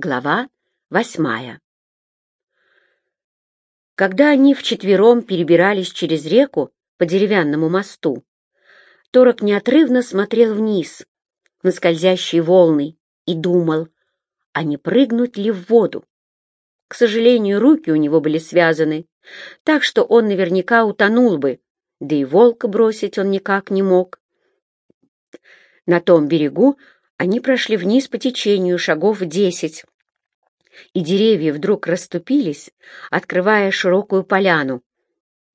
Глава восьмая Когда они вчетвером перебирались через реку по деревянному мосту, Торок неотрывно смотрел вниз на скользящие волны и думал, а не прыгнуть ли в воду. К сожалению, руки у него были связаны, так что он наверняка утонул бы, да и волка бросить он никак не мог. На том берегу они прошли вниз по течению шагов десять, и деревья вдруг расступились, открывая широкую поляну.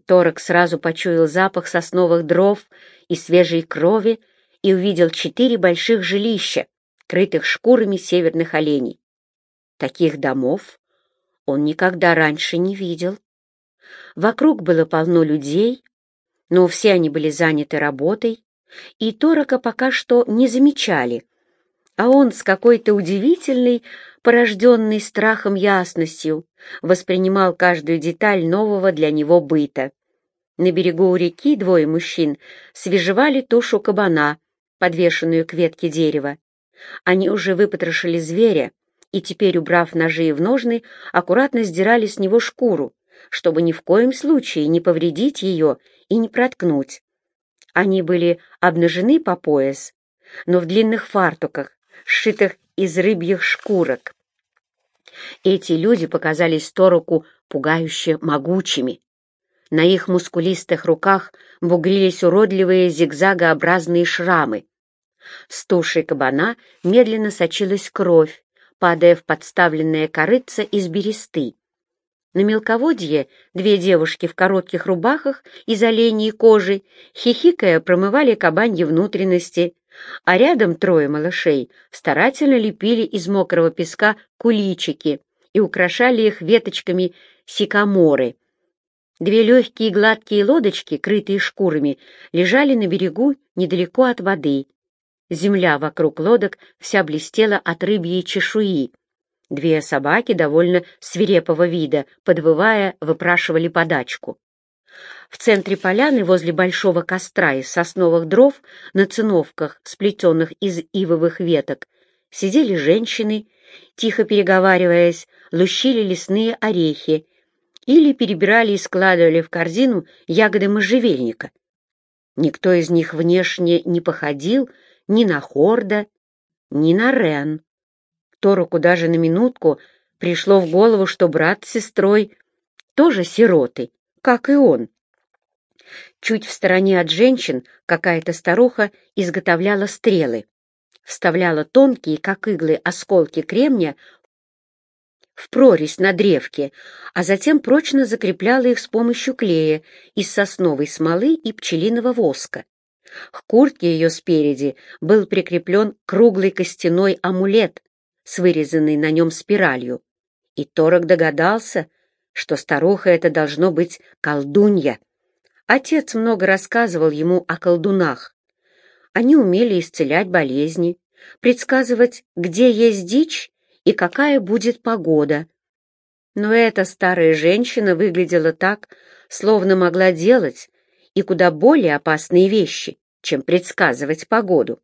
Торок сразу почуял запах сосновых дров и свежей крови и увидел четыре больших жилища, крытых шкурами северных оленей. Таких домов он никогда раньше не видел. Вокруг было полно людей, но все они были заняты работой, и Торока пока что не замечали, а он с какой-то удивительной, порожденной страхом ясностью, воспринимал каждую деталь нового для него быта. На берегу у реки двое мужчин свежевали тушу кабана, подвешенную к ветке дерева. Они уже выпотрошили зверя и теперь, убрав ножи в ножны, аккуратно сдирали с него шкуру, чтобы ни в коем случае не повредить ее и не проткнуть. Они были обнажены по пояс, но в длинных фартуках, сшитых из рыбьих шкурок. Эти люди показались Торуку пугающе могучими. На их мускулистых руках бугрились уродливые зигзагообразные шрамы. С тушей кабана медленно сочилась кровь, падая в подставленное корыце из бересты. На мелководье две девушки в коротких рубахах из оленей кожи, хихикая, промывали кабаньи внутренности, а рядом трое малышей старательно лепили из мокрого песка куличики и украшали их веточками сикаморы. Две легкие гладкие лодочки, крытые шкурами, лежали на берегу недалеко от воды. Земля вокруг лодок вся блестела от рыбьей чешуи. Две собаки довольно свирепого вида, подвывая, выпрашивали подачку. В центре поляны, возле большого костра из сосновых дров, на циновках, сплетенных из ивовых веток, сидели женщины, тихо переговариваясь, лущили лесные орехи или перебирали и складывали в корзину ягоды можжевельника. Никто из них внешне не походил ни на Хорда, ни на Рен. Тороку даже на минутку пришло в голову, что брат с сестрой тоже сироты, как и он. Чуть в стороне от женщин какая-то старуха изготовляла стрелы, вставляла тонкие, как иглы, осколки кремня в прорезь на древке, а затем прочно закрепляла их с помощью клея из сосновой смолы и пчелиного воска. К куртке ее спереди был прикреплен круглый костяной амулет с вырезанной на нем спиралью, и Торок догадался, что старуха это должно быть колдунья. Отец много рассказывал ему о колдунах. Они умели исцелять болезни, предсказывать, где есть дичь и какая будет погода. Но эта старая женщина выглядела так, словно могла делать и куда более опасные вещи, чем предсказывать погоду.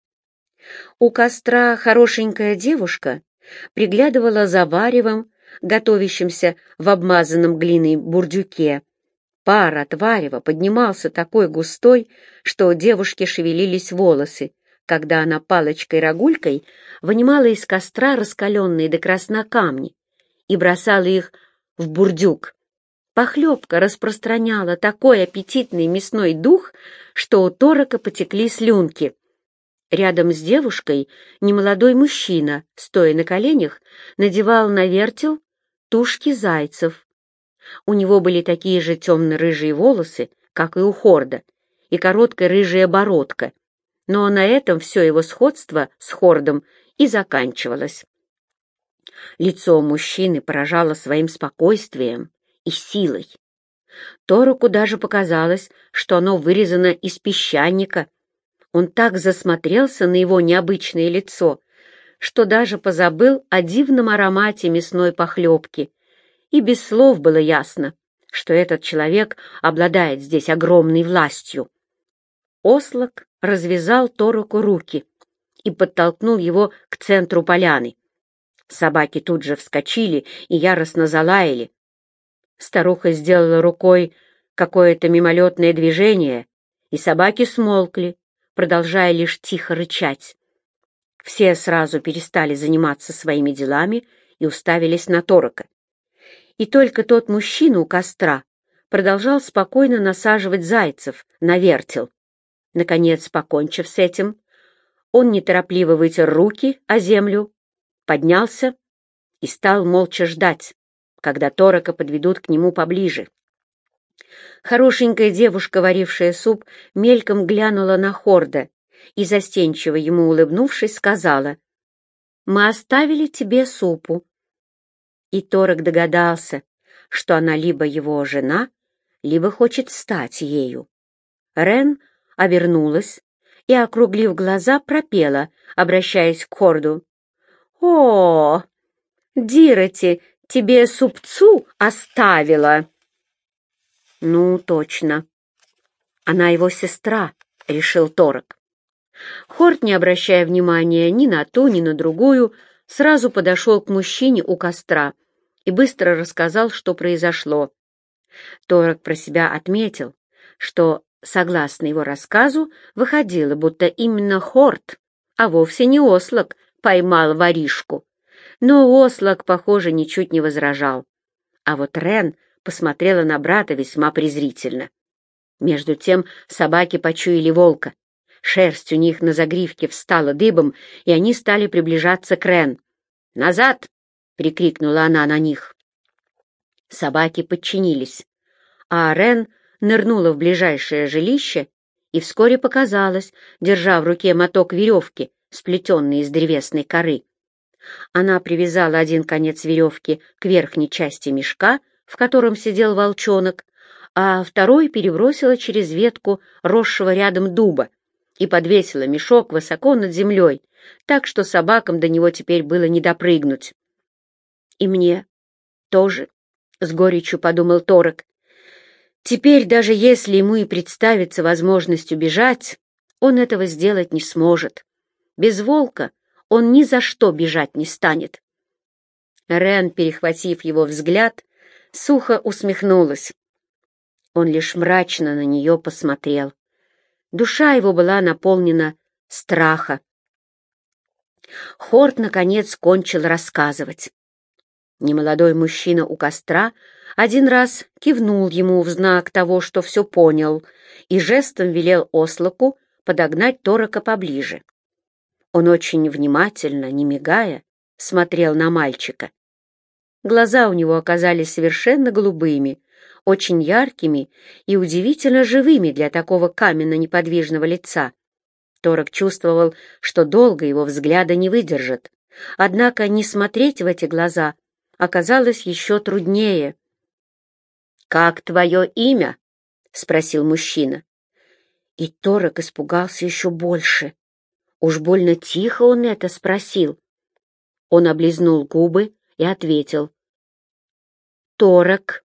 У костра хорошенькая девушка приглядывала за варевом, готовящимся в обмазанном глиной бурдюке, Пар от варева поднимался такой густой, что у девушки шевелились волосы, когда она палочкой-рогулькой вынимала из костра раскаленные до красна камни и бросала их в бурдюк. Похлебка распространяла такой аппетитный мясной дух, что у Торока потекли слюнки. Рядом с девушкой немолодой мужчина, стоя на коленях, надевал на вертел тушки зайцев, у него были такие же темно-рыжие волосы, как и у Хорда, и короткая рыжая бородка, но на этом все его сходство с Хордом и заканчивалось. Лицо мужчины поражало своим спокойствием и силой. Тороку даже показалось, что оно вырезано из песчаника. Он так засмотрелся на его необычное лицо, что даже позабыл о дивном аромате мясной похлебки и без слов было ясно, что этот человек обладает здесь огромной властью. Ослок развязал Тороку руки и подтолкнул его к центру поляны. Собаки тут же вскочили и яростно залаяли. Старуха сделала рукой какое-то мимолетное движение, и собаки смолкли, продолжая лишь тихо рычать. Все сразу перестали заниматься своими делами и уставились на Торока. И только тот мужчина у костра продолжал спокойно насаживать зайцев на вертел. Наконец, покончив с этим, он неторопливо вытер руки о землю, поднялся и стал молча ждать, когда Торока подведут к нему поближе. Хорошенькая девушка, варившая суп, мельком глянула на Хорда и, застенчиво ему улыбнувшись, сказала, «Мы оставили тебе супу». И Торок догадался, что она либо его жена, либо хочет стать ею. Рен обернулась и, округлив глаза, пропела, обращаясь к Хорду. «О, Дироти, тебе супцу оставила!» «Ну, точно. Она его сестра», — решил Торок. Хорт, не обращая внимания ни на ту, ни на другую, сразу подошел к мужчине у костра и быстро рассказал, что произошло. Торок про себя отметил, что, согласно его рассказу, выходило, будто именно Хорт, а вовсе не Ослок, поймал воришку. Но Ослок, похоже, ничуть не возражал. А вот Рен посмотрела на брата весьма презрительно. Между тем собаки почуяли волка. Шерсть у них на загривке встала дыбом, и они стали приближаться к Рен. «Назад!» — прикрикнула она на них. Собаки подчинились, а Рен нырнула в ближайшее жилище и вскоре показалась, держа в руке моток веревки, сплетенный из древесной коры. Она привязала один конец веревки к верхней части мешка, в котором сидел волчонок, а второй перебросила через ветку росшего рядом дуба и подвесила мешок высоко над землей, так что собакам до него теперь было не допрыгнуть. И мне тоже, — с горечью подумал Торок. Теперь, даже если ему и представится возможность убежать, он этого сделать не сможет. Без волка он ни за что бежать не станет. Рен, перехватив его взгляд, сухо усмехнулась. Он лишь мрачно на нее посмотрел. Душа его была наполнена страха. Хорт, наконец, кончил рассказывать. Немолодой мужчина у костра один раз кивнул ему в знак того, что все понял, и жестом велел Ослоку подогнать Торока поближе. Он очень внимательно, не мигая, смотрел на мальчика. Глаза у него оказались совершенно голубыми, очень яркими и удивительно живыми для такого каменно-неподвижного лица. Торок чувствовал, что долго его взгляда не выдержит. Однако не смотреть в эти глаза оказалось еще труднее. «Как твое имя?» — спросил мужчина. И Торок испугался еще больше. Уж больно тихо он это спросил. Он облизнул губы и ответил. «Торок,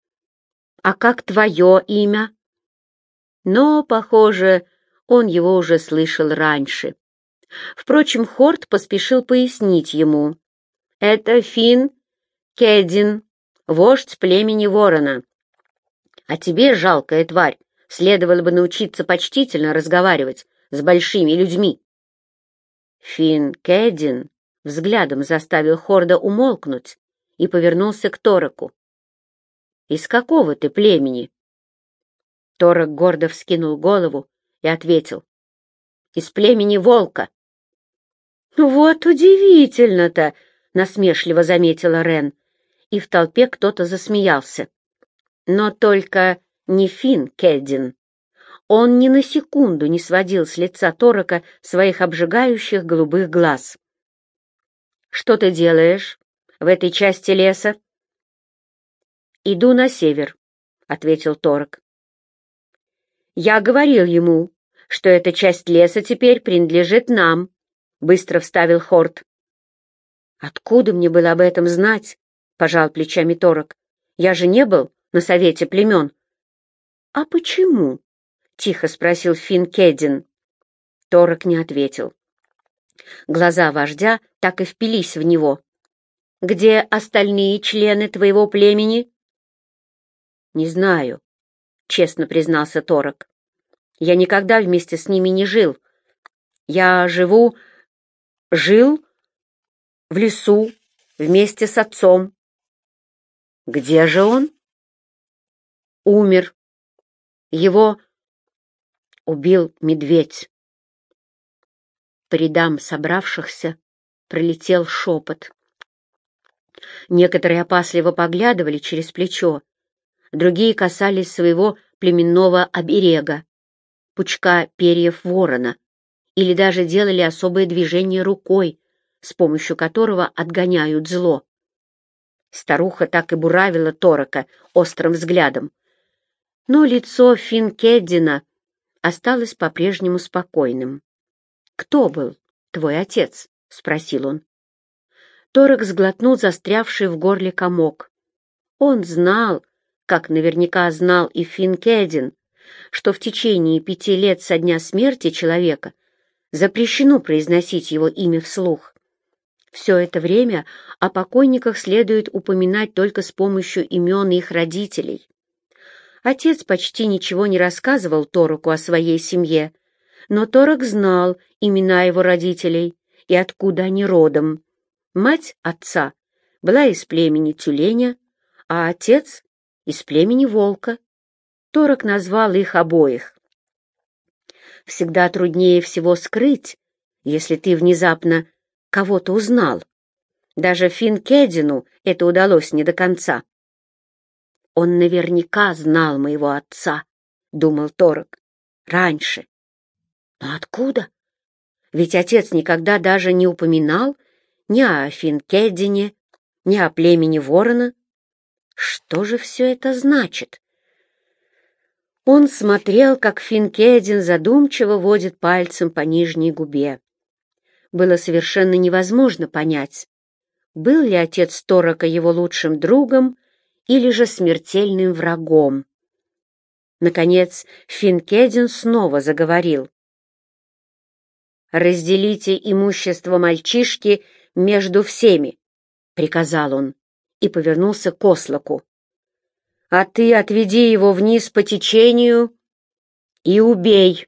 а как твое имя?» Но, похоже, он его уже слышал раньше. Впрочем, Хорт поспешил пояснить ему. «Это Фин Кедин, вождь племени ворона. А тебе, жалкая тварь, следовало бы научиться почтительно разговаривать с большими людьми». Фин Кедин взглядом заставил Хорда умолкнуть и повернулся к Тороку. «Из какого ты племени?» Торок гордо вскинул голову и ответил. «Из племени волка». «Вот удивительно-то!» — насмешливо заметила Рен, и в толпе кто-то засмеялся. Но только не Фин Кеддин. Он ни на секунду не сводил с лица Торока своих обжигающих голубых глаз. «Что ты делаешь в этой части леса?» «Иду на север», — ответил Торок. «Я говорил ему, что эта часть леса теперь принадлежит нам», — быстро вставил Хорт. «Откуда мне было об этом знать?» — пожал плечами Торок. «Я же не был на совете племен». «А почему?» — тихо спросил Финн Кеддин. Торок не ответил. Глаза вождя так и впились в него. где остальные члены твоего племени?» «Не знаю», — честно признался Торок. «Я никогда вместе с ними не жил. Я живу... жил в лесу вместе с отцом». «Где же он?» «Умер. Его убил медведь». По рядам собравшихся пролетел шепот. Некоторые опасливо поглядывали через плечо, другие касались своего племенного оберега, пучка перьев ворона, или даже делали особое движение рукой, с помощью которого отгоняют зло. Старуха так и буравила Торока острым взглядом. Но лицо Финкеддина осталось по-прежнему спокойным. «Кто был твой отец?» — спросил он. Торок сглотнул застрявший в горле комок. Он знал, как наверняка знал и Финкедин, что в течение пяти лет со дня смерти человека запрещено произносить его имя вслух. Все это время о покойниках следует упоминать только с помощью имен их родителей. Отец почти ничего не рассказывал Тороку о своей семье, но Торок знал имена его родителей и откуда они родом. Мать отца была из племени тюленя, а отец — из племени волка. Торок назвал их обоих. Всегда труднее всего скрыть, если ты внезапно кого-то узнал. Даже Финкедину это удалось не до конца. «Он наверняка знал моего отца», — думал Торок, — «раньше, но откуда? Ведь отец никогда даже не упоминал ни о Финкедине, ни о племени ворона. Что же все это значит? Он смотрел, как Финкедин задумчиво водит пальцем по нижней губе. Было совершенно невозможно понять, был ли отец Торока его лучшим другом или же смертельным врагом. Наконец Финкедин снова заговорил. «Разделите имущество мальчишки между всеми», — приказал он и повернулся к ослаку. «А ты отведи его вниз по течению и убей».